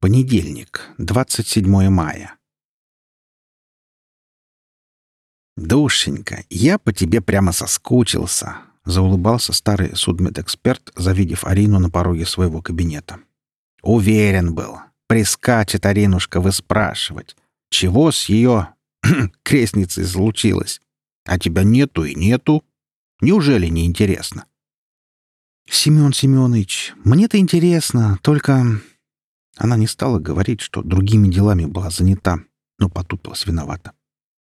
Понедельник, 27 мая. «Душенька, я по тебе прямо соскучился», — заулыбался старый судмедэксперт, завидев Арину на пороге своего кабинета. «Уверен был. Прискачет Аринушка выспрашивать, чего с ее крестницей случилось. А тебя нету и нету. Неужели не интересно?» «Семен Семенович, мне-то интересно, только...» Она не стала говорить, что другими делами была занята, но потупилась виновата.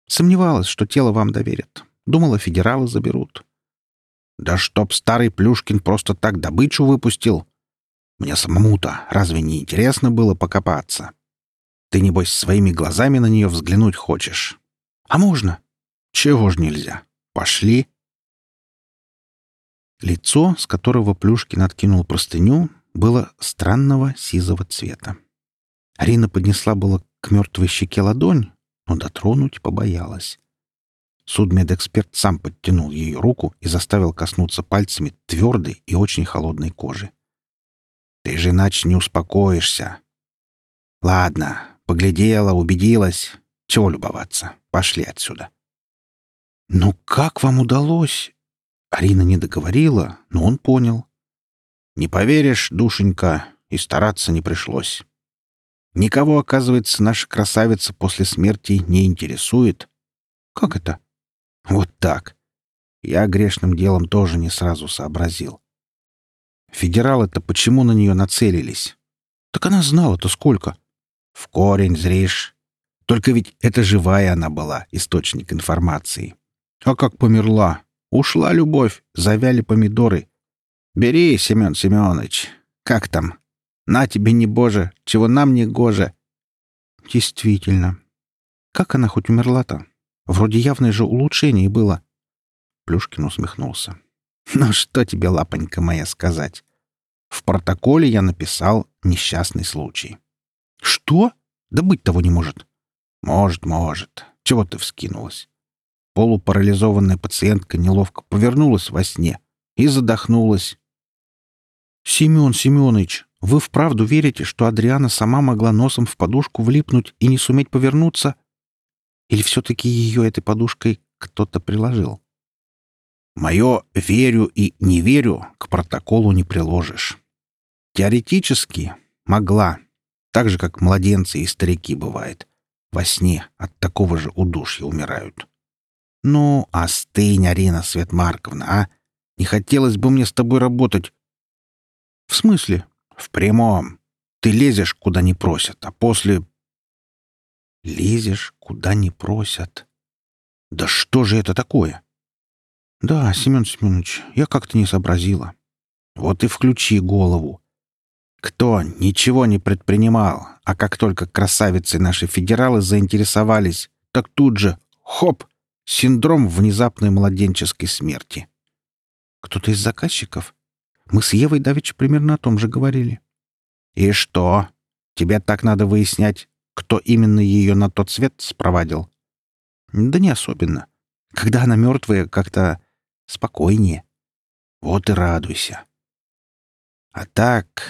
Сомневалась, что тело вам доверят. Думала, федералы заберут. Да чтоб старый Плюшкин просто так добычу выпустил. Мне самому-то разве не интересно было покопаться? Ты, небось, своими глазами на нее взглянуть хочешь? А можно? Чего ж нельзя? Пошли. Лицо, с которого Плюшкин откинул простыню, было странного сизого цвета. Арина поднесла было к мертвой щеке ладонь, но дотронуть побоялась. Судмедэксперт сам подтянул ее руку и заставил коснуться пальцами твердой и очень холодной кожи. «Ты же иначе не успокоишься». «Ладно, поглядела, убедилась. Чего любоваться? Пошли отсюда». «Ну как вам удалось?» Арина не договорила, но он понял. «Не поверишь, душенька, и стараться не пришлось. Никого, оказывается, наша красавица после смерти не интересует. Как это? Вот так. Я грешным делом тоже не сразу сообразил. Федералы-то почему на нее нацелились? Так она знала-то сколько. В корень зришь. Только ведь это живая она была, источник информации. А как померла? Ушла любовь, завяли помидоры. Бери, Семен Семенович. Как там? На тебе не боже, чего нам не гоже. Действительно. Как она хоть умерла-то? Вроде явное же улучшение было. Плюшкин усмехнулся. Ну что тебе, лапонька моя, сказать? В протоколе я написал несчастный случай. Что? Да быть того не может. Может, может. Чего ты вскинулась? Полупарализованная пациентка неловко повернулась во сне и задохнулась. Семен Семенович, вы вправду верите, что Адриана сама могла носом в подушку влипнуть и не суметь повернуться? Или все-таки ее этой подушкой кто-то приложил? Мое «верю» и «не верю» к протоколу не приложишь. Теоретически могла, так же, как младенцы и старики бывает. Во сне от такого же удушья умирают. Ну, остынь, Арина Светмарковна, а? Не хотелось бы мне с тобой работать. В смысле? В прямом. Ты лезешь, куда не просят, а после... Лезешь, куда не просят. Да что же это такое? Да, Семен Семенович, я как-то не сообразила. Вот и включи голову. Кто ничего не предпринимал, а как только красавицы наши федералы заинтересовались, так тут же, хоп, синдром внезапной младенческой смерти. Кто-то из заказчиков? Мы с Евой Давич примерно о том же говорили. И что? Тебе так надо выяснять, кто именно ее на тот свет спровадил? Да не особенно. Когда она мертвая, как-то спокойнее. Вот и радуйся. А так,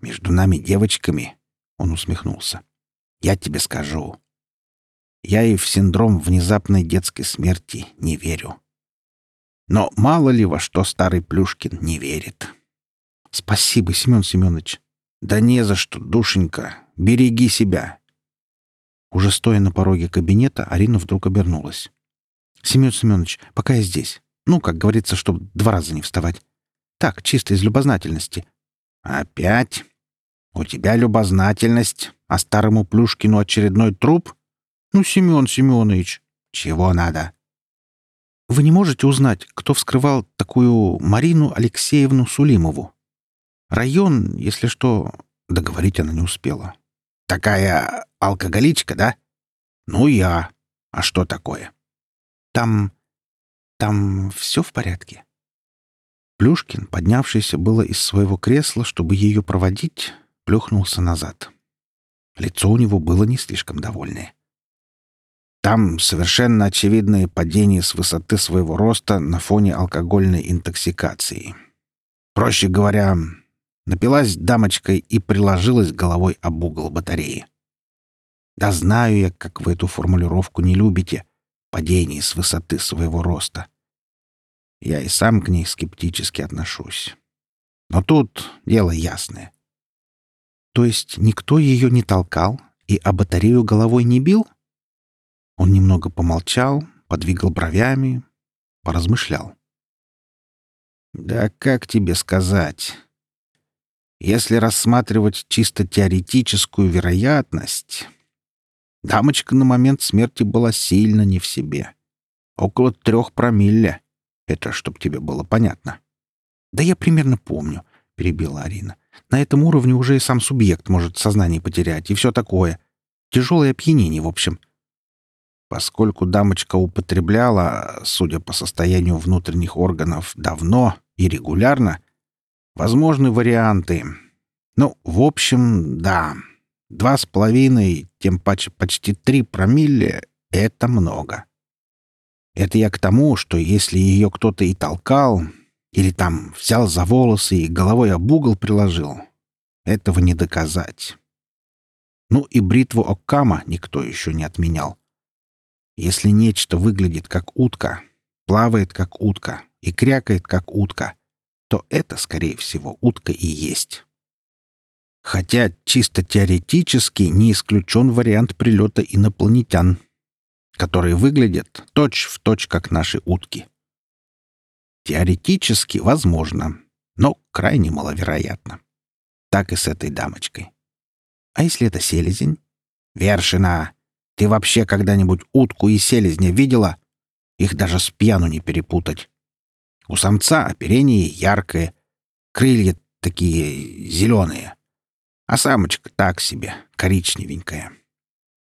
между нами девочками, он усмехнулся. Я тебе скажу. Я и в синдром внезапной детской смерти не верю. Но мало ли во что старый Плюшкин не верит. Спасибо, Семен Семенович. Да не за что, душенька. Береги себя. Уже стоя на пороге кабинета, Арина вдруг обернулась. Семен Семенович, пока я здесь. Ну, как говорится, чтобы два раза не вставать. Так, чисто из любознательности. Опять? У тебя любознательность, а старому Плюшкину очередной труп? Ну, Семен Семенович. Чего надо? Вы не можете узнать, кто вскрывал такую Марину Алексеевну Сулимову? Район, если что, договорить она не успела. Такая алкоголичка, да? Ну, я. А что такое? Там... там все в порядке? Плюшкин, поднявшийся было из своего кресла, чтобы ее проводить, плюхнулся назад. Лицо у него было не слишком довольное. Там совершенно очевидное падение с высоты своего роста на фоне алкогольной интоксикации. Проще говоря, Напилась дамочкой и приложилась головой об угол батареи. Да знаю я, как вы эту формулировку не любите. Падение с высоты своего роста. Я и сам к ней скептически отношусь. Но тут дело ясное. То есть никто ее не толкал и о батарею головой не бил? Он немного помолчал, подвигал бровями, поразмышлял. Да как тебе сказать? Если рассматривать чисто теоретическую вероятность, дамочка на момент смерти была сильно не в себе. Около трех промилле. Это чтоб тебе было понятно. «Да я примерно помню», — перебила Арина. «На этом уровне уже и сам субъект может сознание потерять, и все такое. Тяжелое опьянение, в общем». Поскольку дамочка употребляла, судя по состоянию внутренних органов, давно и регулярно, возможны варианты. Ну, в общем, да, два с половиной, тем паче почти три промилле — это много. Это я к тому, что если ее кто-то и толкал, или там взял за волосы и головой об угол приложил. Этого не доказать. Ну и бритву Оккама никто еще не отменял. Если нечто выглядит как утка, плавает как утка и крякает как утка, то это, скорее всего, утка и есть. Хотя чисто теоретически не исключен вариант прилета инопланетян, которые выглядят точь-в-точь, точь, как наши утки. Теоретически возможно, но крайне маловероятно. Так и с этой дамочкой. А если это селезень? Вершина! Ты вообще когда-нибудь утку и селезня видела? Их даже с пьяну не перепутать. У самца оперение яркое, крылья такие зеленые, а самочка так себе, коричневенькая.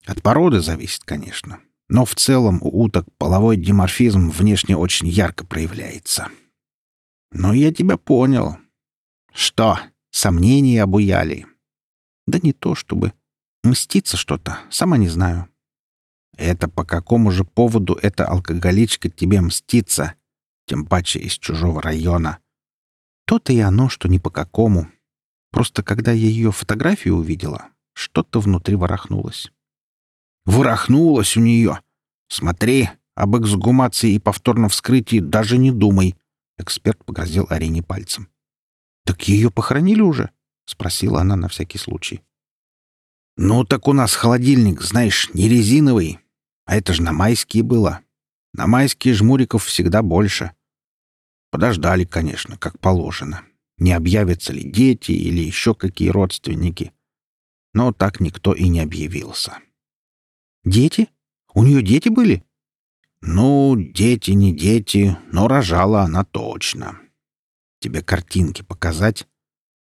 От породы зависит, конечно. Но в целом у уток половой диморфизм внешне очень ярко проявляется. Но я тебя понял. Что, сомнения обуяли? Да не то чтобы. Мститься что-то, сама не знаю. Это по какому же поводу эта алкоголичка тебе мстится, тем паче из чужого района? То-то и оно, что ни по какому. Просто когда я ее фотографию увидела, что-то внутри ворохнулось. Ворохнулось у нее. Смотри, об эксгумации и повторном вскрытии даже не думай. Эксперт погрозил Арине пальцем. «Так ее похоронили уже?» — спросила она на всякий случай. «Ну, так у нас холодильник, знаешь, не резиновый. А это же на майские было. На майские жмуриков всегда больше. Подождали, конечно, как положено. Не объявятся ли дети или еще какие родственники. Но так никто и не объявился. Дети? У нее дети были? Ну, дети не дети, но рожала она точно. Тебе картинки показать?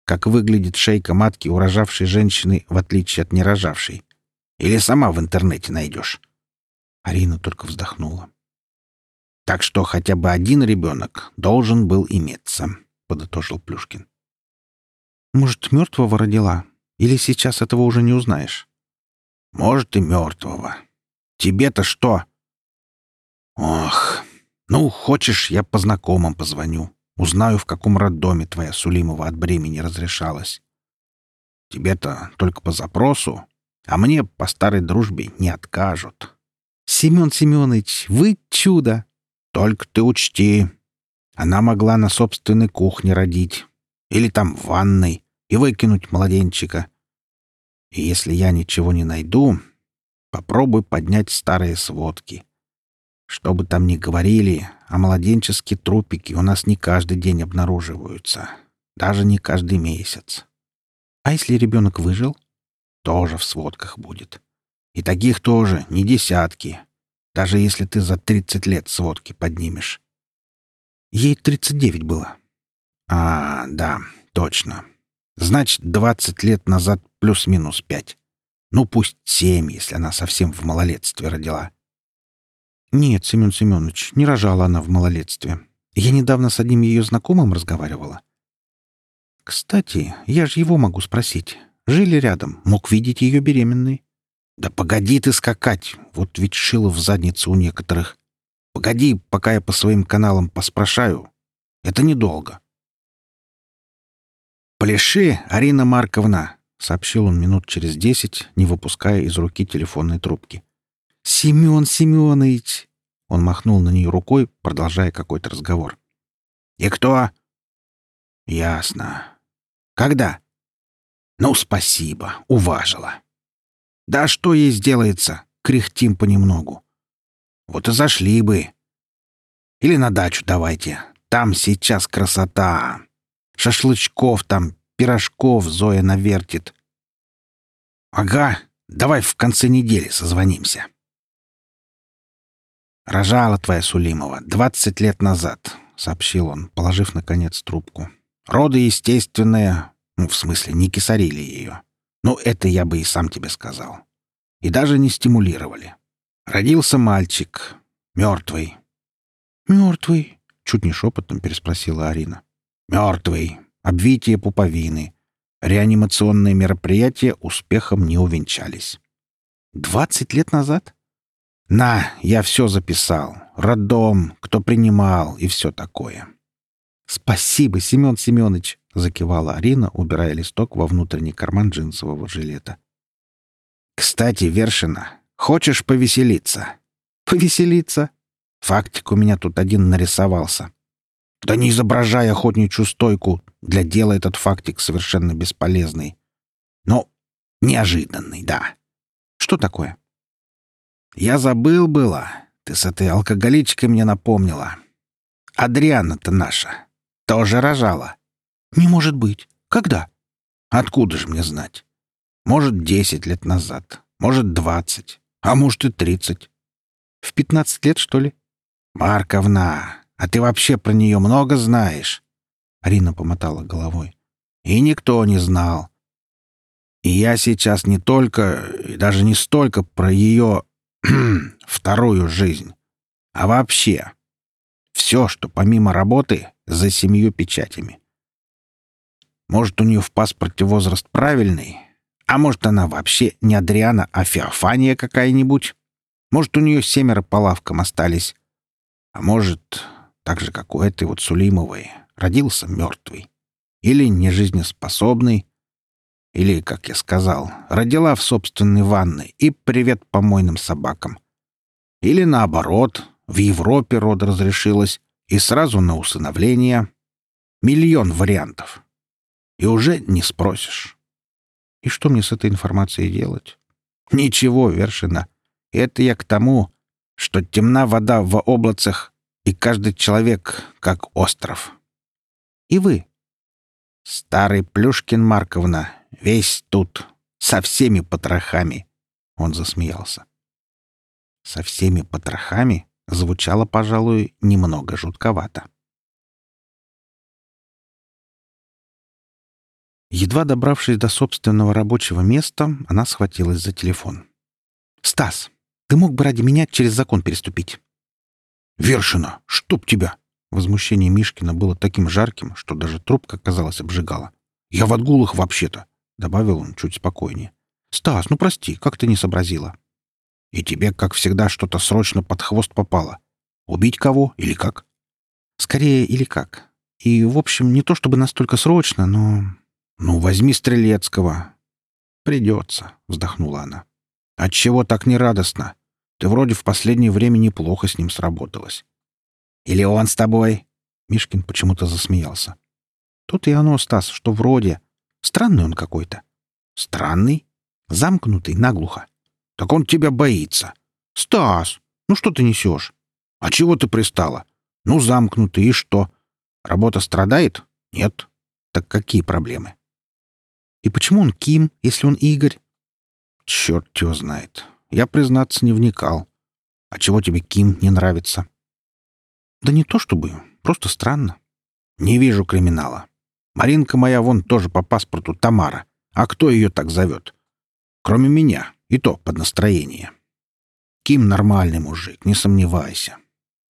Как выглядит шейка матки у рожавшей женщины, в отличие от нерожавшей? Или сама в интернете найдешь? Арина только вздохнула. Так что хотя бы один ребенок должен был иметься, подытожил Плюшкин. Может, мертвого родила? Или сейчас этого уже не узнаешь? Может, и мертвого. Тебе-то что? Ох, ну, хочешь, я по знакомым позвоню. Узнаю, в каком роддоме твоя Сулимова от бремени разрешалась. Тебе-то только по запросу, а мне по старой дружбе не откажут. Семен Семенович, вы чудо! Только ты учти, она могла на собственной кухне родить. Или там в ванной и выкинуть младенчика. И если я ничего не найду, попробуй поднять старые сводки. Что бы там ни говорили, а младенческие трупики у нас не каждый день обнаруживаются. Даже не каждый месяц. А если ребенок выжил? Тоже в сводках будет. И таких тоже не десятки. Даже если ты за 30 лет сводки поднимешь. Ей 39 было. А, да, точно. Значит, 20 лет назад плюс-минус 5. Ну, пусть 7, если она совсем в малолетстве родила. Нет, Семен Семенович, не рожала она в малолетстве. Я недавно с одним ее знакомым разговаривала. Кстати, я же его могу спросить. Жили рядом, мог видеть ее беременной. Да погоди ты скакать, вот ведь шило в заднице у некоторых. Погоди, пока я по своим каналам поспрашаю. Это недолго. «Пляши, Арина Марковна!» — сообщил он минут через десять, не выпуская из руки телефонной трубки. «Семен Семенович!» Он махнул на нее рукой, продолжая какой-то разговор. «И кто?» «Ясно. Когда?» «Ну, спасибо, уважила. Да что ей сделается? Кряхтим понемногу. Вот и зашли бы. Или на дачу давайте. Там сейчас красота. Шашлычков там, пирожков Зоя навертит. Ага, давай в конце недели созвонимся. «Рожала твоя Сулимова двадцать лет назад», — сообщил он, положив, наконец, трубку. «Роды естественные, ну, в смысле, не кисарили ее. Ну, это я бы и сам тебе сказал. И даже не стимулировали. Родился мальчик, мертвый». «Мертвый?» — чуть не шепотом переспросила Арина. «Мертвый. Обвитие пуповины. Реанимационные мероприятия успехом не увенчались». «Двадцать лет назад?» «На, я все записал. Роддом, кто принимал и все такое». «Спасибо, Семен Семенович», — закивала Арина, убирая листок во внутренний карман джинсового жилета. «Кстати, Вершина, хочешь повеселиться?» «Повеселиться?» Фактик у меня тут один нарисовался. Да не изображай охотничью стойку. Для дела этот фактик совершенно бесполезный. Но неожиданный, да. Что такое? Я забыл было. Ты с этой алкоголичкой мне напомнила. Адриана-то наша. Тоже рожала. Не может быть. Когда? Откуда же мне знать? Может, десять лет назад. Может, двадцать. А может, и тридцать. В пятнадцать лет, что ли? Марковна, а ты вообще про нее много знаешь? Арина помотала головой. И никто не знал. И я сейчас не только, и даже не столько про ее вторую жизнь, а вообще все, что помимо работы, за семью печатями. Может, у нее в паспорте возраст правильный, а может, она вообще не Адриана, а Феофания какая-нибудь. Может, у нее семеро по лавкам остались. А может, так же, как у этой вот Сулимовой, родился мертвый. Или нежизнеспособный, или, как я сказал, родила в собственной ванной и привет помойным собакам. Или наоборот, в Европе род разрешилось и сразу на усыновление. Миллион вариантов. И уже не спросишь. И что мне с этой информацией делать? Ничего, Вершина. Это я к тому, что темна вода в облацах, и каждый человек как остров. И вы? Старый Плюшкин Марковна, Весь тут, со всеми потрохами. Он засмеялся. Со всеми потрохами звучало, пожалуй, немного жутковато. Едва добравшись до собственного рабочего места, она схватилась за телефон. «Стас, ты мог бы ради меня через закон переступить?» «Вершина, чтоб тебя!» Возмущение Мишкина было таким жарким, что даже трубка, казалось, обжигала. «Я в отгулах вообще-то. — добавил он чуть спокойнее. «Стас, ну прости, как ты не сообразила?» «И тебе, как всегда, что-то срочно под хвост попало. Убить кого или как?» «Скорее, или как. И, в общем, не то чтобы настолько срочно, но...» «Ну, возьми Стрелецкого». «Придется», — вздохнула она. «Отчего так нерадостно? Ты вроде в последнее время неплохо с ним сработалась». «Или он с тобой?» Мишкин почему-то засмеялся. «Тут и оно, Стас, что вроде. Странный он какой-то. Странный? Замкнутый наглухо. Так он тебя боится. Стас, ну что ты несешь? А чего ты пристала? Ну, замкнутый, и что? Работа страдает? Нет. Так какие проблемы? И почему он Ким, если он Игорь? Черт его знает. Я, признаться, не вникал. А чего тебе Ким не нравится? Да не то чтобы, просто странно. Не вижу криминала. Маринка моя вон тоже по паспорту Тамара. А кто ее так зовет? Кроме меня. И то под настроение. Ким нормальный мужик, не сомневайся.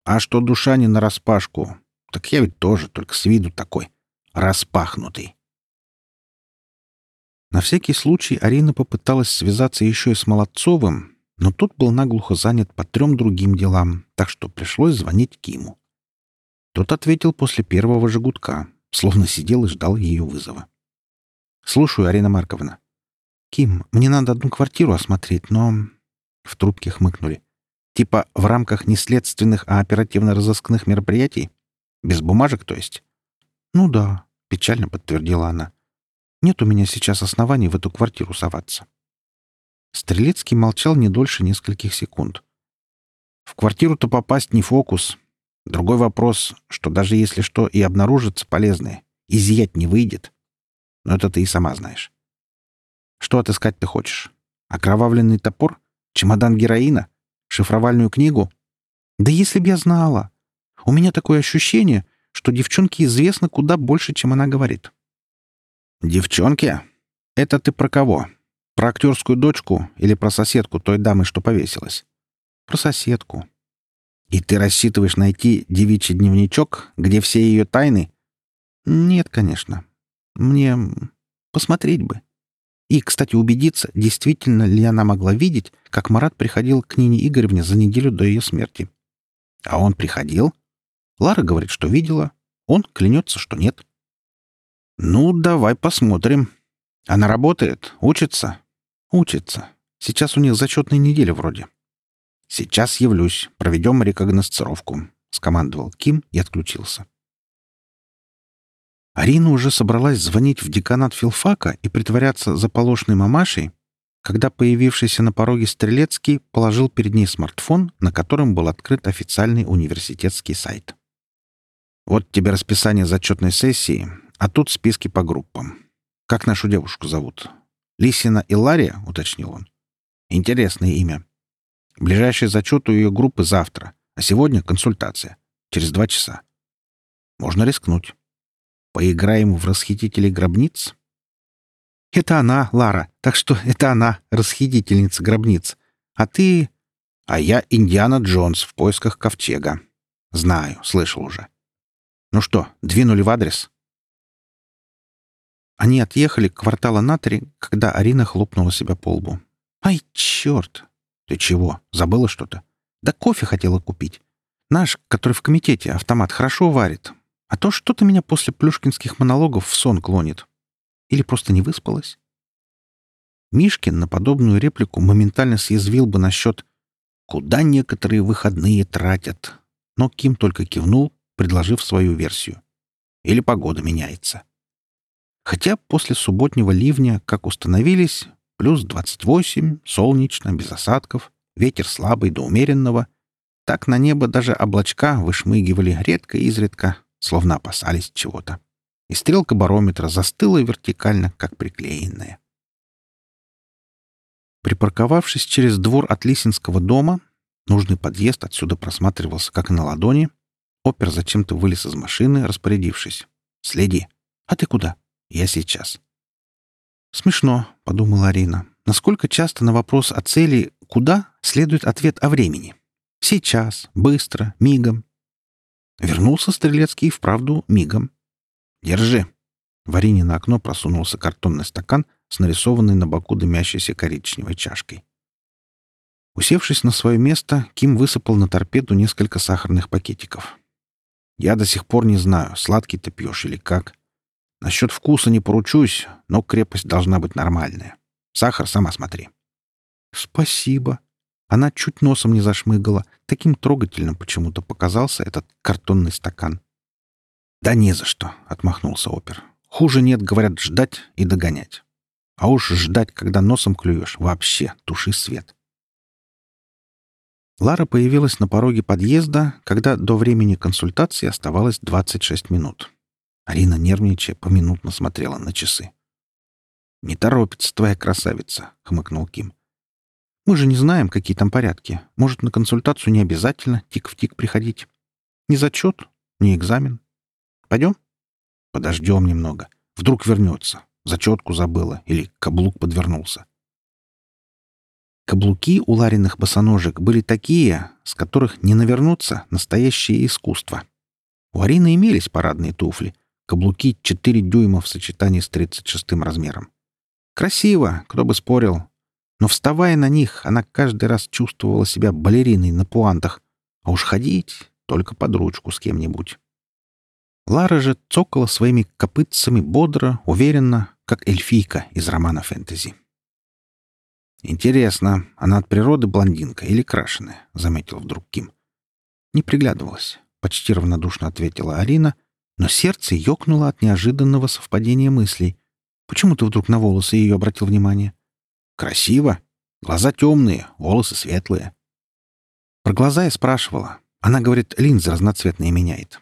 А что душа не нараспашку, так я ведь тоже, только с виду такой распахнутый. На всякий случай Арина попыталась связаться еще и с Молодцовым, но тот был наглухо занят по трем другим делам, так что пришлось звонить Киму. Тот ответил после первого же гудка, словно сидел и ждал ее вызова. «Слушаю, Арина Марковна». «Ким, мне надо одну квартиру осмотреть, но...» В трубке хмыкнули. «Типа в рамках не следственных, а оперативно-розыскных мероприятий? Без бумажек, то есть?» «Ну да», — печально подтвердила она. «Нет у меня сейчас оснований в эту квартиру соваться». Стрелецкий молчал не дольше нескольких секунд. «В квартиру-то попасть не фокус. Другой вопрос, что даже если что и обнаружится полезное, изъять не выйдет. Но это ты и сама знаешь. Что отыскать ты хочешь? Окровавленный топор? Чемодан героина? Шифровальную книгу? Да если б я знала! У меня такое ощущение, что девчонке известно куда больше, чем она говорит. «Девчонки? Это ты про кого? Про актерскую дочку или про соседку той дамы, что повесилась?» «Про соседку». «И ты рассчитываешь найти девичий дневничок, где все ее тайны?» «Нет, конечно. Мне посмотреть бы. И, кстати, убедиться, действительно ли она могла видеть, как Марат приходил к Нине Игоревне за неделю до ее смерти. А он приходил? Лара говорит, что видела. Он клянется, что нет. «Ну, давай посмотрим. Она работает? Учится?» «Учится. Сейчас у них зачетная неделя вроде». «Сейчас явлюсь. Проведем рекогносцировку», — скомандовал Ким и отключился. Арина уже собралась звонить в деканат филфака и притворяться заполошной мамашей, когда появившийся на пороге Стрелецкий положил перед ней смартфон, на котором был открыт официальный университетский сайт. «Вот тебе расписание зачетной сессии, а тут списки по группам. Как нашу девушку зовут? Лисина Илария?» — уточнил он. «Интересное имя. Ближайший зачет у ее группы завтра, а сегодня консультация. Через два часа. Можно рискнуть». Поиграем в расхитителей гробниц? Это она, Лара. Так что это она, расхитительница гробниц. А ты... А я Индиана Джонс в поисках ковчега. Знаю, слышал уже. Ну что, двинули в адрес? Они отъехали квартала на три, когда Арина хлопнула себя по лбу. «Ай, черт! Ты чего, забыла что-то? Да кофе хотела купить. Наш, который в комитете, автомат хорошо варит. А то что-то меня после плюшкинских монологов в сон клонит. Или просто не выспалась. Мишкин на подобную реплику моментально съязвил бы насчет «куда некоторые выходные тратят». Но Ким только кивнул, предложив свою версию. Или погода меняется. Хотя после субботнего ливня, как установились, плюс 28, солнечно, без осадков, ветер слабый до умеренного, так на небо даже облачка вышмыгивали редко-изредка, словно опасались чего-то. И стрелка барометра застыла вертикально, как приклеенная. Припарковавшись через двор от Лисинского дома, нужный подъезд отсюда просматривался как на ладони, опер зачем-то вылез из машины, распорядившись. «Следи. А ты куда?» «Я сейчас». «Смешно», — подумала Арина. «Насколько часто на вопрос о цели «куда» следует ответ о времени?» «Сейчас», «быстро», «мигом». Вернулся Стрелецкий вправду мигом. «Держи!» В Арине на окно просунулся картонный стакан с нарисованной на боку дымящейся коричневой чашкой. Усевшись на свое место, Ким высыпал на торпеду несколько сахарных пакетиков. «Я до сих пор не знаю, сладкий ты пьешь или как. Насчет вкуса не поручусь, но крепость должна быть нормальная. Сахар сама смотри». «Спасибо», она чуть носом не зашмыгала. Таким трогательным почему-то показался этот картонный стакан. «Да не за что», — отмахнулся опер. «Хуже нет, говорят, ждать и догонять. А уж ждать, когда носом клюешь, вообще туши свет». Лара появилась на пороге подъезда, когда до времени консультации оставалось 26 минут. Арина, нервничая, поминутно смотрела на часы. «Не торопится твоя красавица», — хмыкнул Ким. Мы же не знаем, какие там порядки. Может, на консультацию не обязательно тик в тик приходить. Ни зачет, ни экзамен. Пойдем? Подождем немного. Вдруг вернется. Зачетку забыла или каблук подвернулся. Каблуки у Лариных босоножек были такие, с которых не навернуться настоящее искусство. У Арины имелись парадные туфли, каблуки 4 дюйма в сочетании с 36 размером. Красиво, кто бы спорил, но, вставая на них, она каждый раз чувствовала себя балериной на пуантах, а уж ходить только под ручку с кем-нибудь. Лара же цокала своими копытцами бодро, уверенно, как эльфийка из романа фэнтези. «Интересно, она от природы блондинка или крашеная?» — заметил вдруг Ким. «Не приглядывалась», — почти равнодушно ответила Арина, но сердце ёкнуло от неожиданного совпадения мыслей. «Почему ты вдруг на волосы ее обратил внимание?» «Красиво. Глаза темные, волосы светлые». Про глаза я спрашивала. Она говорит, линзы разноцветные меняет.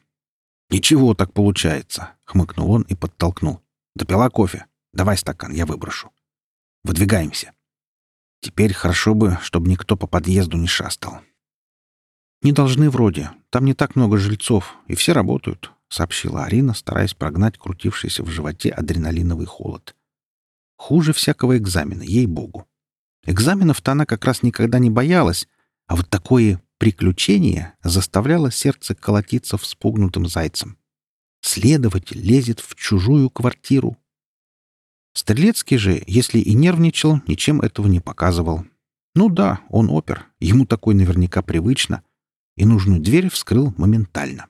«Ничего так получается», — хмыкнул он и подтолкнул. «Допила кофе. Давай стакан, я выброшу. Выдвигаемся. Теперь хорошо бы, чтобы никто по подъезду не шастал». «Не должны вроде. Там не так много жильцов, и все работают», — сообщила Арина, стараясь прогнать крутившийся в животе адреналиновый холод. «Хуже всякого экзамена, ей-богу. Экзаменов-то она как раз никогда не боялась, а вот такое Приключение заставляло сердце колотиться вспугнутым зайцем. Следователь лезет в чужую квартиру. Стрелецкий же, если и нервничал, ничем этого не показывал. Ну да, он опер, ему такой наверняка привычно, и нужную дверь вскрыл моментально.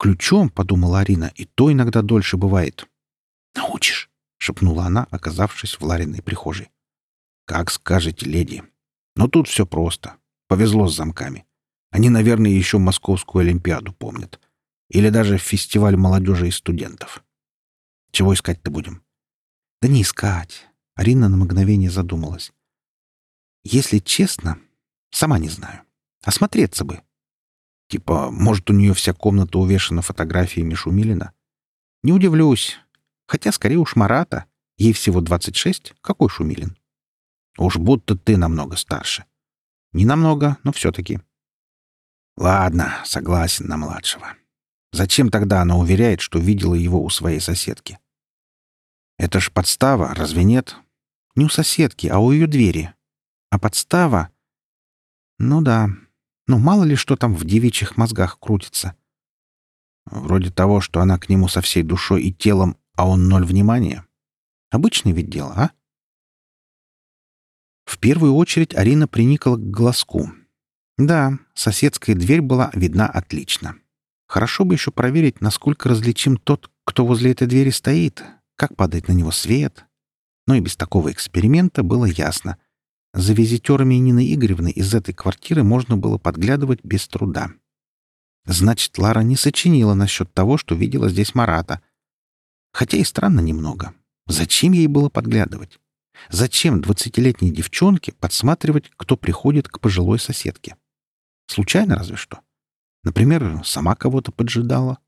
«Ключом», — подумала Арина, — «и то иногда дольше бывает». «Научишь», — шепнула она, оказавшись в Лариной прихожей. «Как скажете, леди. Но тут все просто. Повезло с замками. Они, наверное, еще Московскую Олимпиаду помнят. Или даже фестиваль молодежи и студентов. Чего искать-то будем? Да не искать. Арина на мгновение задумалась. Если честно, сама не знаю. Осмотреться бы. Типа, может, у нее вся комната увешана фотографиями Шумилина? Не удивлюсь. Хотя, скорее уж, Марата. Ей всего 26. Какой Шумилин? Уж будто ты намного старше. Не намного, но все-таки. Ладно, согласен на младшего. Зачем тогда она уверяет, что видела его у своей соседки? Это ж подстава, разве нет? Не у соседки, а у ее двери. А подстава? Ну да. Ну, мало ли что там в девичьих мозгах крутится. Вроде того, что она к нему со всей душой и телом, а он ноль внимания. Обычное ведь дело, а? В первую очередь Арина приникла к глазку. Да, соседская дверь была видна отлично. Хорошо бы еще проверить, насколько различим тот, кто возле этой двери стоит, как падает на него свет. Но и без такого эксперимента было ясно. За визитерами Нины Игоревны из этой квартиры можно было подглядывать без труда. Значит, Лара не сочинила насчет того, что видела здесь Марата. Хотя и странно немного. Зачем ей было подглядывать? Зачем двадцатилетней девчонке подсматривать, кто приходит к пожилой соседке? Случайно разве что. Например, сама кого-то поджидала.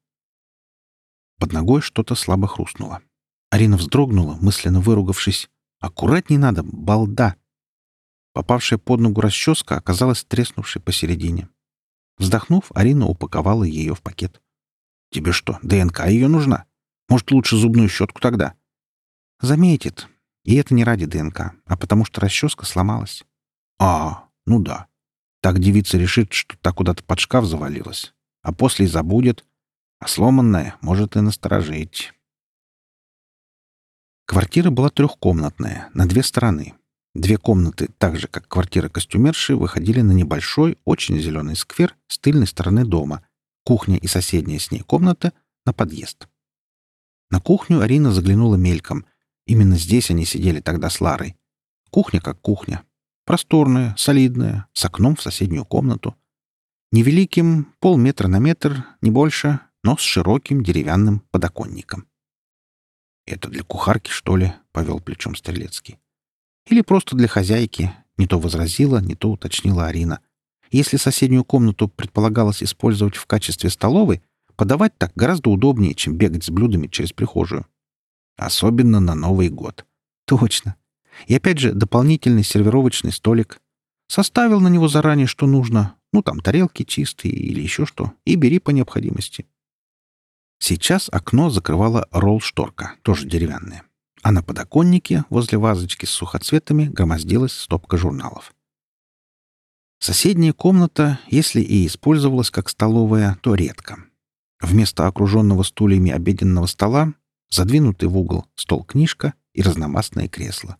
Под ногой что-то слабо хрустнуло. Арина вздрогнула, мысленно выругавшись. «Аккуратней надо, балда!» Попавшая под ногу расческа оказалась треснувшей посередине. Вздохнув, Арина упаковала ее в пакет. «Тебе что, ДНК ее нужна? Может, лучше зубную щетку тогда?» «Заметит. И это не ради ДНК, а потому что расческа сломалась. А, ну да. Так девица решит, что та куда-то под шкаф завалилась. А после и забудет. А сломанная может и насторожить. Квартира была трехкомнатная, на две стороны. Две комнаты, так же, как квартира костюмерши, выходили на небольшой, очень зеленый сквер с тыльной стороны дома. Кухня и соседняя с ней комната — на подъезд. На кухню Арина заглянула мельком, Именно здесь они сидели тогда с Ларой. Кухня как кухня. Просторная, солидная, с окном в соседнюю комнату. Невеликим, полметра на метр, не больше, но с широким деревянным подоконником. «Это для кухарки, что ли?» — повел плечом Стрелецкий. «Или просто для хозяйки?» — не то возразила, не то уточнила Арина. «Если соседнюю комнату предполагалось использовать в качестве столовой, подавать так гораздо удобнее, чем бегать с блюдами через прихожую. Особенно на Новый год. Точно. И опять же дополнительный сервировочный столик. Составил на него заранее, что нужно. Ну, там тарелки чистые или еще что. И бери по необходимости. Сейчас окно закрывала ролл-шторка, тоже деревянная. А на подоконнике, возле вазочки с сухоцветами, громоздилась стопка журналов. Соседняя комната, если и использовалась как столовая, то редко. Вместо окруженного стульями обеденного стола задвинутый в угол стол-книжка и разномастное кресло.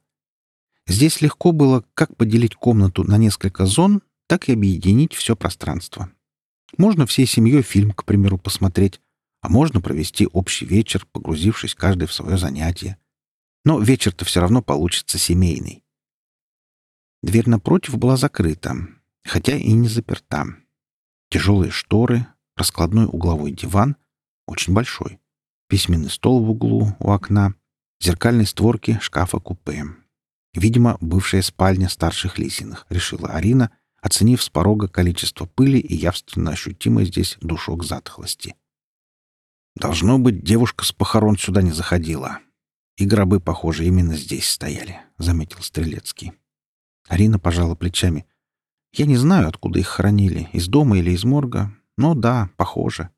Здесь легко было как поделить комнату на несколько зон, так и объединить все пространство. Можно всей семьей фильм, к примеру, посмотреть, а можно провести общий вечер, погрузившись каждый в свое занятие. Но вечер-то все равно получится семейный. Дверь напротив была закрыта, хотя и не заперта. Тяжелые шторы, раскладной угловой диван, очень большой, письменный стол в углу у окна, зеркальные створки шкафа-купе. Видимо, бывшая спальня старших Лисиных, решила Арина, оценив с порога количество пыли и явственно ощутимый здесь душок затхлости. Должно быть, девушка с похорон сюда не заходила. И гробы, похоже, именно здесь стояли, — заметил Стрелецкий. Арина пожала плечами. Я не знаю, откуда их хоронили, из дома или из морга, но да, похоже.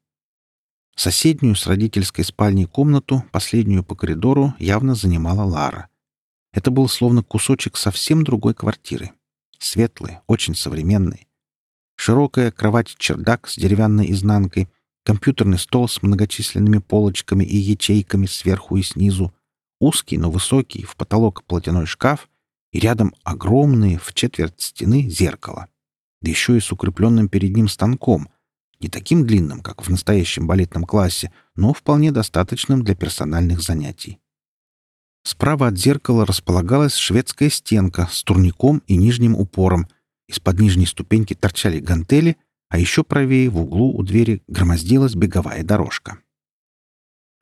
Соседнюю с родительской спальней комнату, последнюю по коридору, явно занимала Лара. Это был словно кусочек совсем другой квартиры. Светлый, очень современный. Широкая кровать-чердак с деревянной изнанкой, компьютерный стол с многочисленными полочками и ячейками сверху и снизу, узкий, но высокий, в потолок платяной шкаф и рядом огромные в четверть стены зеркало. Да еще и с укрепленным перед ним станком, не таким длинным, как в настоящем балетном классе, но вполне достаточным для персональных занятий. Справа от зеркала располагалась шведская стенка с турником и нижним упором. Из-под нижней ступеньки торчали гантели, а еще правее в углу у двери громоздилась беговая дорожка.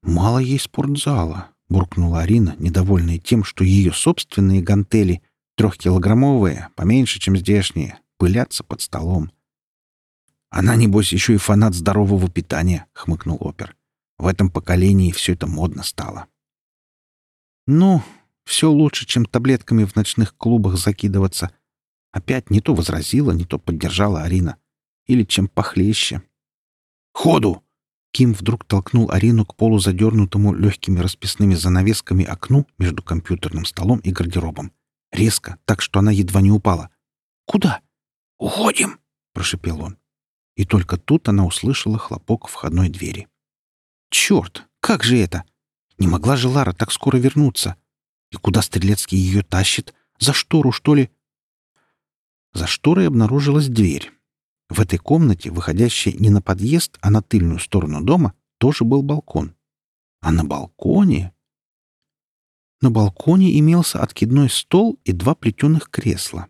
«Мало ей спортзала», — буркнула Арина, недовольная тем, что ее собственные гантели, трехкилограммовые, поменьше, чем здешние, пылятся под столом. «Она, небось, еще и фанат здорового питания», — хмыкнул опер. «В этом поколении все это модно стало». «Ну, все лучше, чем таблетками в ночных клубах закидываться». Опять не то возразила, не то поддержала Арина. Или чем похлеще. «Ходу!» Ким вдруг толкнул Арину к полузадернутому легкими расписными занавесками окну между компьютерным столом и гардеробом. Резко, так что она едва не упала. «Куда?» «Уходим!» — прошепел он. И только тут она услышала хлопок входной двери. «Черт! Как же это? Не могла же Лара так скоро вернуться? И куда Стрелецкий ее тащит? За штору, что ли?» За шторой обнаружилась дверь. В этой комнате, выходящей не на подъезд, а на тыльную сторону дома, тоже был балкон. А на балконе... На балконе имелся откидной стол и два плетеных кресла.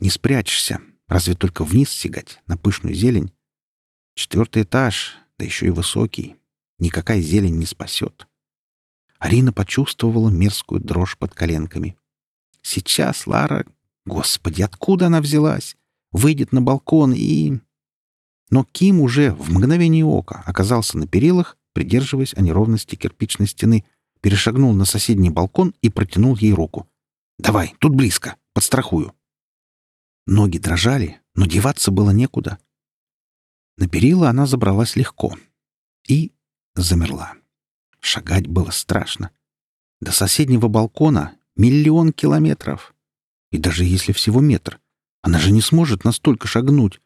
Не спрячешься, Разве только вниз сигать, на пышную зелень? Четвертый этаж, да еще и высокий. Никакая зелень не спасет. Арина почувствовала мерзкую дрожь под коленками. Сейчас Лара... Господи, откуда она взялась? Выйдет на балкон и... Но Ким уже в мгновение ока оказался на перилах, придерживаясь о неровности кирпичной стены, перешагнул на соседний балкон и протянул ей руку. «Давай, тут близко, подстрахую». Ноги дрожали, но деваться было некуда. На перила она забралась легко. И замерла. Шагать было страшно. До соседнего балкона миллион километров. И даже если всего метр, она же не сможет настолько шагнуть.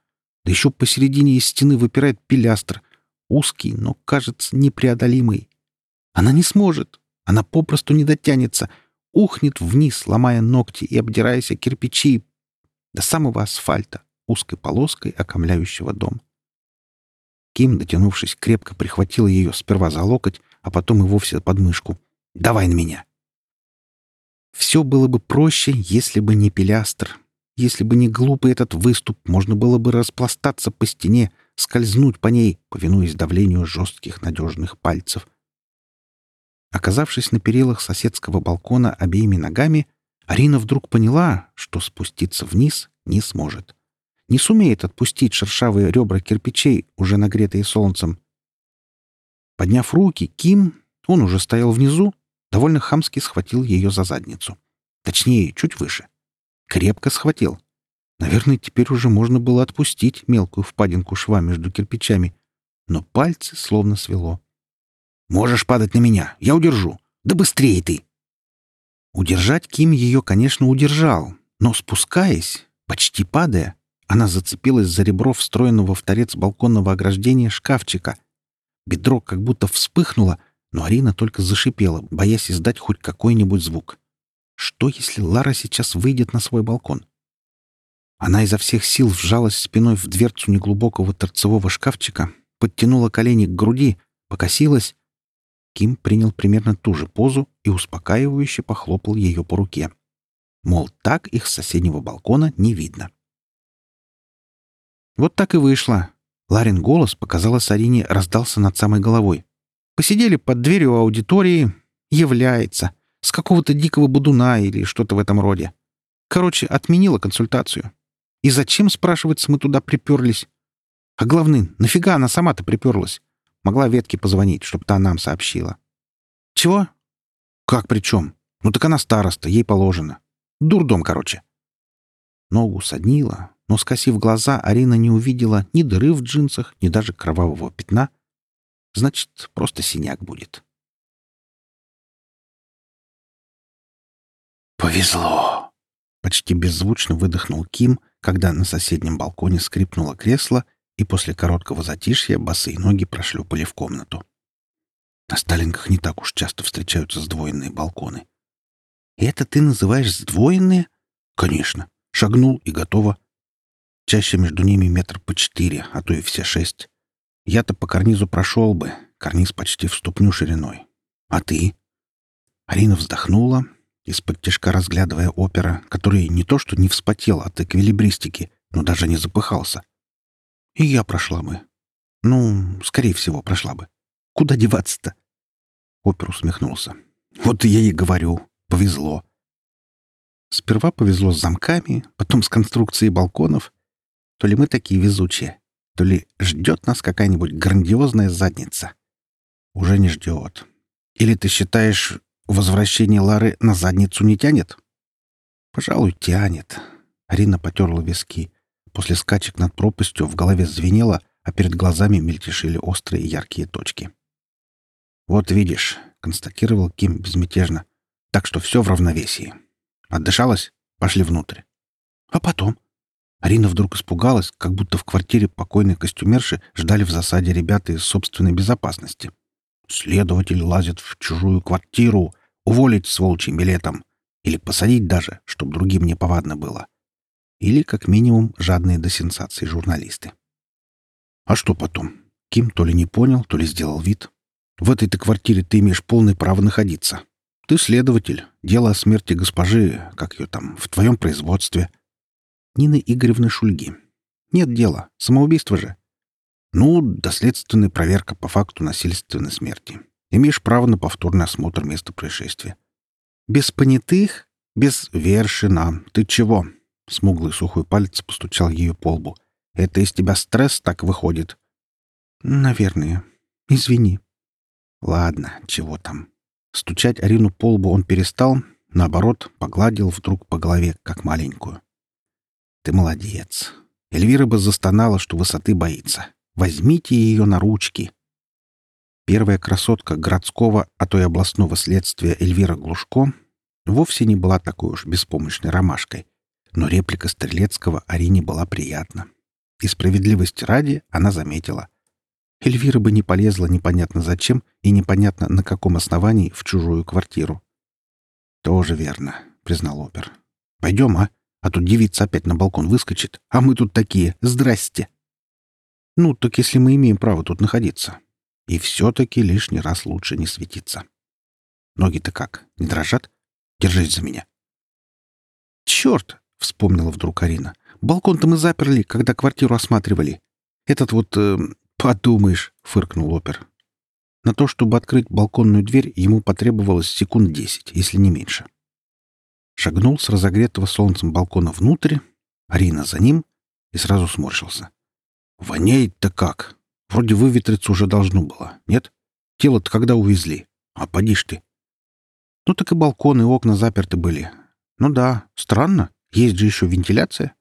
Да еще посередине из стены выпирает пилястр. Узкий, но, кажется, непреодолимый. Она не сможет. Она попросту не дотянется. Ухнет вниз, ломая ногти и обдираясь о кирпичи, до самого асфальта, узкой полоской, окомляющего дом. Ким, дотянувшись, крепко прихватила ее сперва за локоть, а потом и вовсе под мышку. «Давай на меня!» Все было бы проще, если бы не пилястр. Если бы не глупый этот выступ, можно было бы распластаться по стене, скользнуть по ней, повинуясь давлению жестких надежных пальцев. Оказавшись на перилах соседского балкона обеими ногами, Арина вдруг поняла, что спуститься вниз не сможет. Не сумеет отпустить шершавые ребра кирпичей, уже нагретые солнцем. Подняв руки, Ким, он уже стоял внизу, довольно хамски схватил ее за задницу. Точнее, чуть выше. Крепко схватил. Наверное, теперь уже можно было отпустить мелкую впадинку шва между кирпичами, но пальцы словно свело. «Можешь падать на меня, я удержу. Да быстрее ты!» Удержать Ким ее, конечно, удержал, но спускаясь, почти падая, она зацепилась за ребро встроенного в торец балконного ограждения шкафчика. Бедро как будто вспыхнуло, но Арина только зашипела, боясь издать хоть какой-нибудь звук. Что, если Лара сейчас выйдет на свой балкон? Она изо всех сил вжалась спиной в дверцу неглубокого торцевого шкафчика, подтянула колени к груди, покосилась Ким принял примерно ту же позу и успокаивающе похлопал ее по руке. Мол, так их с соседнего балкона не видно. Вот так и вышло. Ларин голос, показалось Арине, раздался над самой головой. Посидели под дверью аудитории. Является. С какого-то дикого будуна или что-то в этом роде. Короче, отменила консультацию. И зачем, спрашивается, мы туда приперлись? А главное, нафига она сама-то приперлась? Могла ветке позвонить, чтоб та нам сообщила. Чего? Как при чем? Ну так она староста, ей положено. Дурдом, короче. Ногу соднила, но, скосив глаза, Арина не увидела ни дыры в джинсах, ни даже кровавого пятна. Значит, просто синяк будет. «Повезло!» — почти беззвучно выдохнул Ким, когда на соседнем балконе скрипнуло кресло, и после короткого затишья босые ноги прошлепали в комнату. На Сталинках не так уж часто встречаются сдвоенные балконы. «Это ты называешь сдвоенные?» «Конечно. Шагнул и готово. Чаще между ними метр по четыре, а то и все шесть. Я-то по карнизу прошел бы, карниз почти в ступню шириной. А ты?» Арина вздохнула, из-под тяжка разглядывая опера, который не то что не вспотел от эквилибристики, но даже не запыхался. И я прошла бы. Ну, скорее всего, прошла бы. Куда деваться-то? Опер усмехнулся. Вот я и говорю. Повезло. Сперва повезло с замками, потом с конструкцией балконов. То ли мы такие везучие, то ли ждет нас какая-нибудь грандиозная задница. Уже не ждет. Или ты считаешь, возвращение Лары на задницу не тянет? Пожалуй, тянет. Арина потерла виски. После скачек над пропастью в голове звенело, а перед глазами мельтешили острые яркие точки. «Вот видишь», — констатировал Ким безмятежно, — «так что все в равновесии. Отдышалась? Пошли внутрь». «А потом?» Арина вдруг испугалась, как будто в квартире покойной костюмерши ждали в засаде ребята из собственной безопасности. Следователь лазит в чужую квартиру, уволить с волчьим билетом. Или посадить даже, чтобы другим не повадно было. Или, как минимум, жадные до сенсаций журналисты. А что потом? Ким то ли не понял, то ли сделал вид. В этой-то квартире ты имеешь полное право находиться. Ты следователь. Дело о смерти госпожи, как ее там, в твоем производстве. Нины Игоревны Шульги. Нет дела. Самоубийство же. Ну, доследственная проверка по факту насильственной смерти. Имеешь право на повторный осмотр места происшествия. Без понятых? Без вершина. Ты чего? Смуглый сухой палец постучал ее по лбу. «Это из тебя стресс так выходит?» «Наверное. Извини». «Ладно, чего там». Стучать Арину по лбу он перестал, наоборот, погладил вдруг по голове, как маленькую. «Ты молодец. Эльвира бы застонала, что высоты боится. Возьмите ее на ручки». Первая красотка городского, а то и областного следствия Эльвира Глушко вовсе не была такой уж беспомощной ромашкой — но реплика Стрелецкого Арине была приятна. И справедливости ради она заметила. Эльвира бы не полезла непонятно зачем и непонятно на каком основании в чужую квартиру. «Тоже верно», — признал опер. «Пойдем, а? А тут девица опять на балкон выскочит, а мы тут такие. Здрасте!» «Ну, так если мы имеем право тут находиться. И все-таки лишний раз лучше не светиться. Ноги-то как, не дрожат? Держись за меня». «Черт!» — вспомнила вдруг Арина. «Балкон-то мы заперли, когда квартиру осматривали. Этот вот... Э, подумаешь!» — фыркнул опер. На то, чтобы открыть балконную дверь, ему потребовалось секунд десять, если не меньше. Шагнул с разогретого солнцем балкона внутрь, Арина за ним и сразу сморщился. «Воняет-то как! Вроде выветриться уже должно было, нет? Тело-то когда увезли? А поди ж ты!» «Ну так и балкон, и окна заперты были. Ну да, странно. Есть же еще вентиляция.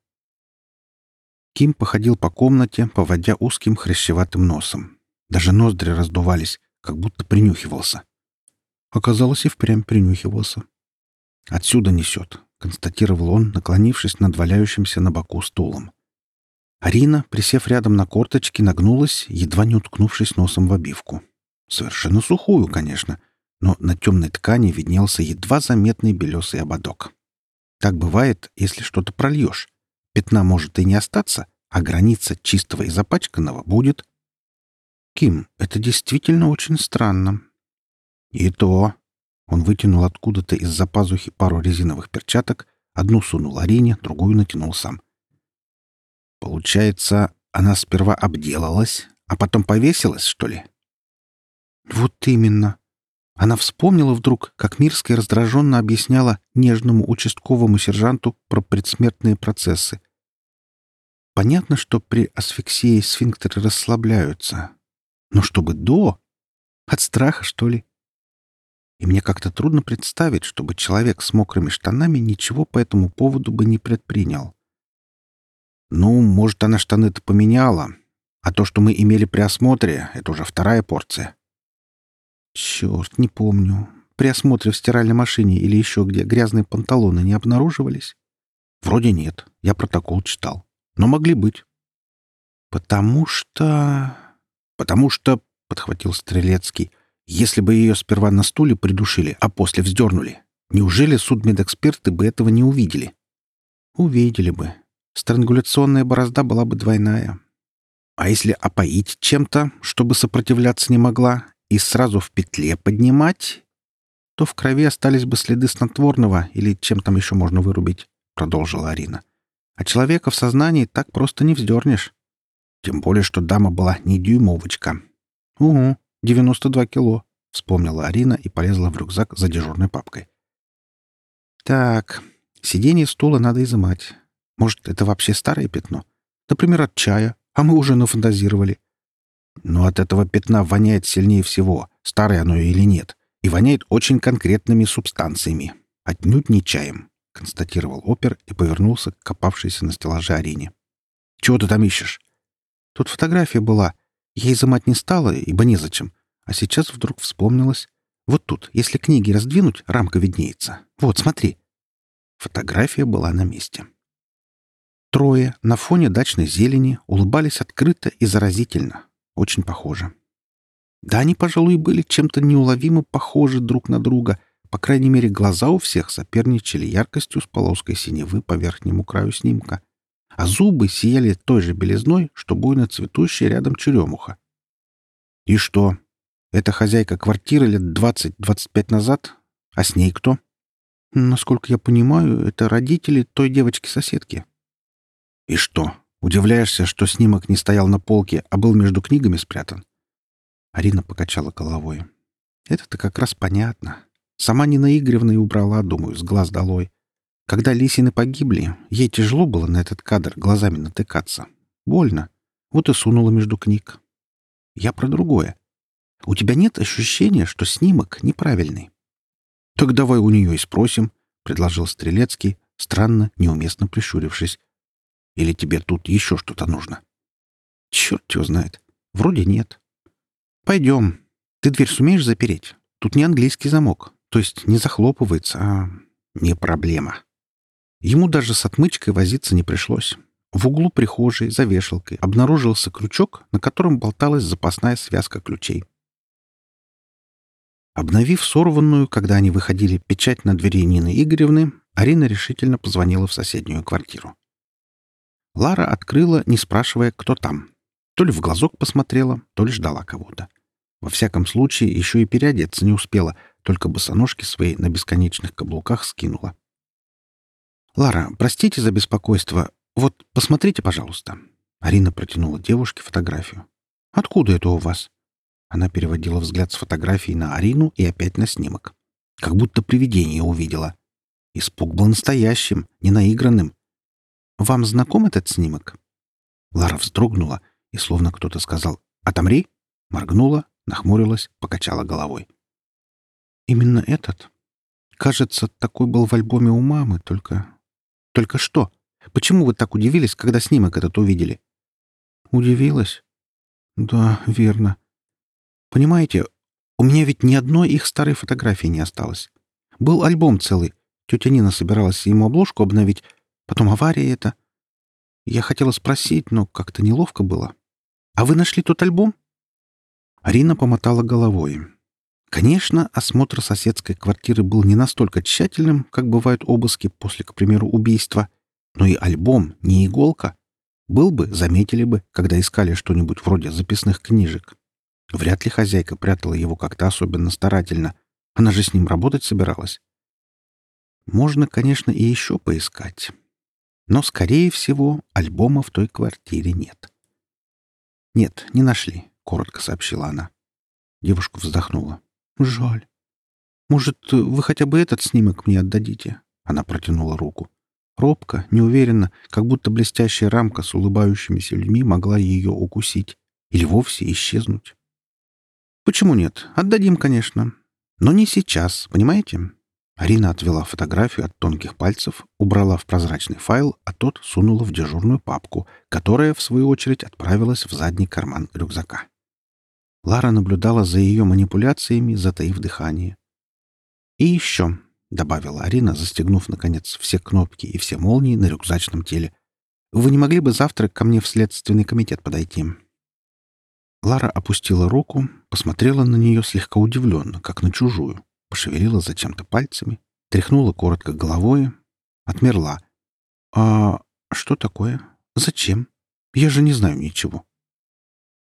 Ким походил по комнате, поводя узким хрящеватым носом. Даже ноздри раздувались, как будто принюхивался. Оказалось, и впрямь принюхивался. «Отсюда несет», — констатировал он, наклонившись над валяющимся на боку стулом. Арина, присев рядом на корточки, нагнулась, едва не уткнувшись носом в обивку. Совершенно сухую, конечно, но на темной ткани виднелся едва заметный белесый ободок. Так бывает, если что-то прольешь. Пятна может и не остаться, а граница чистого и запачканного будет. Ким, это действительно очень странно. И то. Он вытянул откуда-то из-за пазухи пару резиновых перчаток, одну сунул Арине, другую натянул сам. Получается, она сперва обделалась, а потом повесилась, что ли? Вот именно. Она вспомнила вдруг, как Мирская раздраженно объясняла нежному участковому сержанту про предсмертные процессы. Понятно, что при асфиксии сфинктеры расслабляются. Но чтобы до... От страха, что ли? И мне как-то трудно представить, чтобы человек с мокрыми штанами ничего по этому поводу бы не предпринял. Ну, может, она штаны-то поменяла, а то, что мы имели при осмотре, это уже вторая порция. Черт, не помню. При осмотре в стиральной машине или еще где грязные панталоны не обнаруживались? Вроде нет. Я протокол читал. Но могли быть. Потому что... Потому что, — подхватил Стрелецкий, — если бы ее сперва на стуле придушили, а после вздернули, неужели судмедэксперты бы этого не увидели? Увидели бы. Странгуляционная борозда была бы двойная. А если опоить чем-то, чтобы сопротивляться не могла, и сразу в петле поднимать, то в крови остались бы следы снотворного или чем там еще можно вырубить, — продолжила Арина. А человека в сознании так просто не вздернешь. Тем более, что дама была не дюймовочка. — Угу, 92 кило, — вспомнила Арина и полезла в рюкзак за дежурной папкой. — Так, сиденье стула надо изымать. Может, это вообще старое пятно? Например, от чая, а мы уже нафантазировали. Но от этого пятна воняет сильнее всего, старое оно или нет, и воняет очень конкретными субстанциями, отнюдь не чаем, — констатировал опер и повернулся к копавшейся на стеллаже Арине. — Чего ты там ищешь? — Тут фотография была. Я изымать не стала, ибо незачем. А сейчас вдруг вспомнилось. Вот тут, если книги раздвинуть, рамка виднеется. Вот, смотри. Фотография была на месте. Трое на фоне дачной зелени улыбались открыто и заразительно, очень похоже. Да, они, пожалуй, были чем-то неуловимо похожи друг на друга. По крайней мере, глаза у всех соперничали яркостью с полоской синевы по верхнему краю снимка. А зубы сияли той же белизной, что буйно цветущая рядом черемуха. И что? Это хозяйка квартиры лет 20-25 назад? А с ней кто? Насколько я понимаю, это родители той девочки-соседки. И что? Удивляешься, что снимок не стоял на полке, а был между книгами спрятан? Арина покачала головой. Это-то как раз понятно. Сама Нина Игоревна и убрала, думаю, с глаз долой. Когда Лисины погибли, ей тяжело было на этот кадр глазами натыкаться. Больно. Вот и сунула между книг. Я про другое. У тебя нет ощущения, что снимок неправильный? — Так давай у нее и спросим, — предложил Стрелецкий, странно, неуместно прищурившись. Или тебе тут еще что-то нужно? Черт его знает. Вроде нет. Пойдем. Ты дверь сумеешь запереть? Тут не английский замок. То есть не захлопывается, а не проблема. Ему даже с отмычкой возиться не пришлось. В углу прихожей за вешалкой обнаружился крючок, на котором болталась запасная связка ключей. Обновив сорванную, когда они выходили, печать на двери Нины Игоревны, Арина решительно позвонила в соседнюю квартиру. Лара открыла, не спрашивая, кто там. То ли в глазок посмотрела, то ли ждала кого-то. Во всяком случае, еще и переодеться не успела, только босоножки свои на бесконечных каблуках скинула. «Лара, простите за беспокойство. Вот, посмотрите, пожалуйста». Арина протянула девушке фотографию. «Откуда это у вас?» Она переводила взгляд с фотографии на Арину и опять на снимок. Как будто привидение увидела. Испуг был настоящим, не наигранным, вам знаком этот снимок?» Лара вздрогнула и, словно кто-то сказал «Отомри!», моргнула, нахмурилась, покачала головой. «Именно этот? Кажется, такой был в альбоме у мамы, только... Только что? Почему вы так удивились, когда снимок этот увидели?» «Удивилась?» «Да, верно. Понимаете, у меня ведь ни одной их старой фотографии не осталось. Был альбом целый. Тетя Нина собиралась ему обложку обновить, Потом авария это. Я хотела спросить, но как-то неловко было. А вы нашли тот альбом? Арина помотала головой. Конечно, осмотр соседской квартиры был не настолько тщательным, как бывают обыски после, к примеру, убийства, но и альбом не иголка. Был бы, заметили бы, когда искали что-нибудь вроде записных книжек. Вряд ли хозяйка прятала его как-то особенно старательно. Она же с ним работать собиралась. Можно, конечно, и еще поискать. Но, скорее всего, альбома в той квартире нет. «Нет, не нашли», — коротко сообщила она. Девушка вздохнула. «Жаль. Может, вы хотя бы этот снимок мне отдадите?» Она протянула руку. Робко, неуверенно, как будто блестящая рамка с улыбающимися людьми могла ее укусить или вовсе исчезнуть. «Почему нет? Отдадим, конечно. Но не сейчас, понимаете?» Арина отвела фотографию от тонких пальцев, убрала в прозрачный файл, а тот сунула в дежурную папку, которая, в свою очередь, отправилась в задний карман рюкзака. Лара наблюдала за ее манипуляциями, затаив дыхание. «И еще», — добавила Арина, застегнув, наконец, все кнопки и все молнии на рюкзачном теле, «вы не могли бы завтра ко мне в следственный комитет подойти?» Лара опустила руку, посмотрела на нее слегка удивленно, как на чужую пошевелила зачем-то пальцами, тряхнула коротко головой, отмерла. «А что такое? Зачем? Я же не знаю ничего».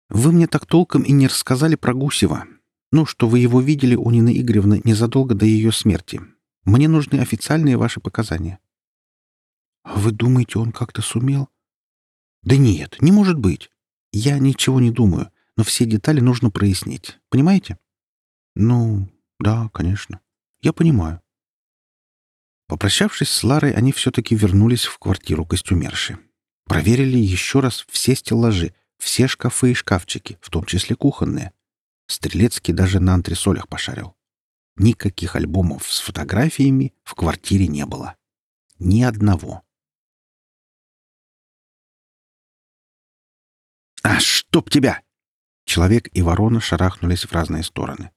«Вы мне так толком и не рассказали про Гусева. Ну, что вы его видели у Нины Игоревны незадолго до ее смерти. Мне нужны официальные ваши показания». «А вы думаете, он как-то сумел?» «Да нет, не может быть. Я ничего не думаю, но все детали нужно прояснить. Понимаете?» «Ну, да, конечно. Я понимаю. Попрощавшись с Ларой, они все-таки вернулись в квартиру костюмерши. Проверили еще раз все стеллажи, все шкафы и шкафчики, в том числе кухонные. Стрелецкий даже на антресолях пошарил. Никаких альбомов с фотографиями в квартире не было. Ни одного. «А, чтоб тебя!» Человек и ворона шарахнулись в разные стороны.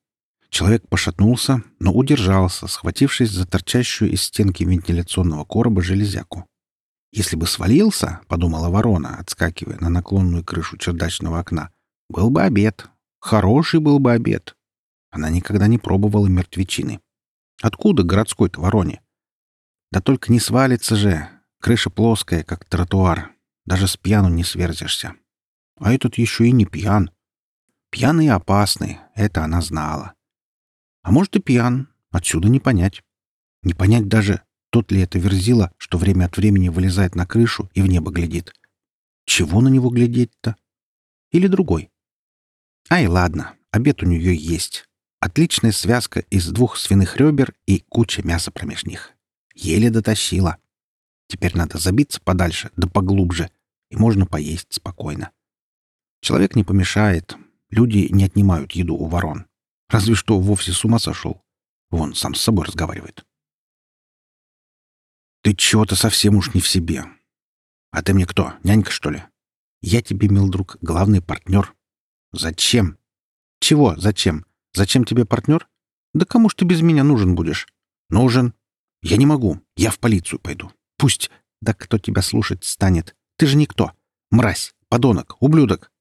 Человек пошатнулся, но удержался, схватившись за торчащую из стенки вентиляционного короба железяку. «Если бы свалился, — подумала ворона, отскакивая на наклонную крышу чердачного окна, — был бы обед. Хороший был бы обед. Она никогда не пробовала мертвечины. Откуда городской-то вороне? Да только не свалится же. Крыша плоская, как тротуар. Даже с пьяну не сверзишься. А этот еще и не пьян. Пьяный и опасный, это она знала. А может и пьян. Отсюда не понять. Не понять даже, тот ли это верзила, что время от времени вылезает на крышу и в небо глядит. Чего на него глядеть-то? Или другой? Ай, ладно, обед у нее есть. Отличная связка из двух свиных ребер и куча мяса промеж них. Еле дотащила. Теперь надо забиться подальше, да поглубже, и можно поесть спокойно. Человек не помешает, люди не отнимают еду у ворон. Разве что вовсе с ума сошел. Вон, сам с собой разговаривает. Ты чего-то совсем уж не в себе. А ты мне кто, нянька, что ли? Я тебе, мил друг, главный партнер. Зачем? Чего зачем? Зачем тебе партнер? Да кому ж ты без меня нужен будешь? Нужен. Я не могу. Я в полицию пойду. Пусть. Да кто тебя слушать станет? Ты же никто. Мразь, подонок, ублюдок.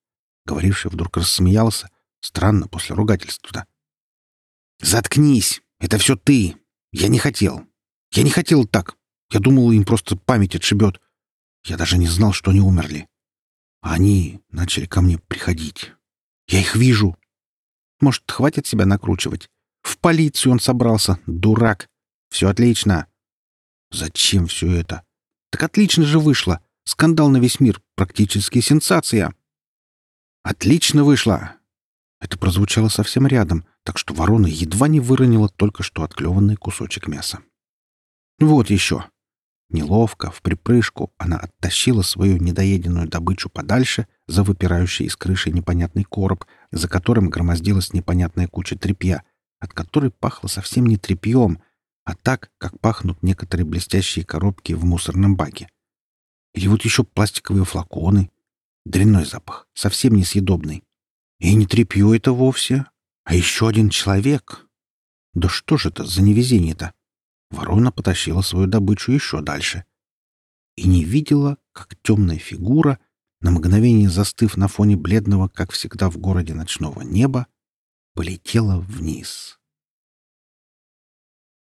Говоривший вдруг рассмеялся. Странно после ругательства-то. «Заткнись! Это все ты! Я не хотел! Я не хотел так! Я думал, им просто память отшибет. Я даже не знал, что они умерли. А они начали ко мне приходить. Я их вижу. Может, хватит себя накручивать? В полицию он собрался, дурак. Все отлично. Зачем все это? Так отлично же вышло. Скандал на весь мир. Практически сенсация. Отлично вышло. Это прозвучало совсем рядом, так что ворона едва не выронила только что отклеванный кусочек мяса. «Вот еще!» Неловко, в припрыжку, она оттащила свою недоеденную добычу подальше за выпирающий из крыши непонятный короб, за которым громоздилась непонятная куча тряпья, от которой пахло совсем не тряпьем, а так, как пахнут некоторые блестящие коробки в мусорном баке. Или вот еще пластиковые флаконы. Дрянной запах, совсем несъедобный. И не тряпье это вовсе, а еще один человек. Да что же это за невезение-то? Ворона потащила свою добычу еще дальше. И не видела, как темная фигура, на мгновение застыв на фоне бледного, как всегда в городе ночного неба, полетела вниз.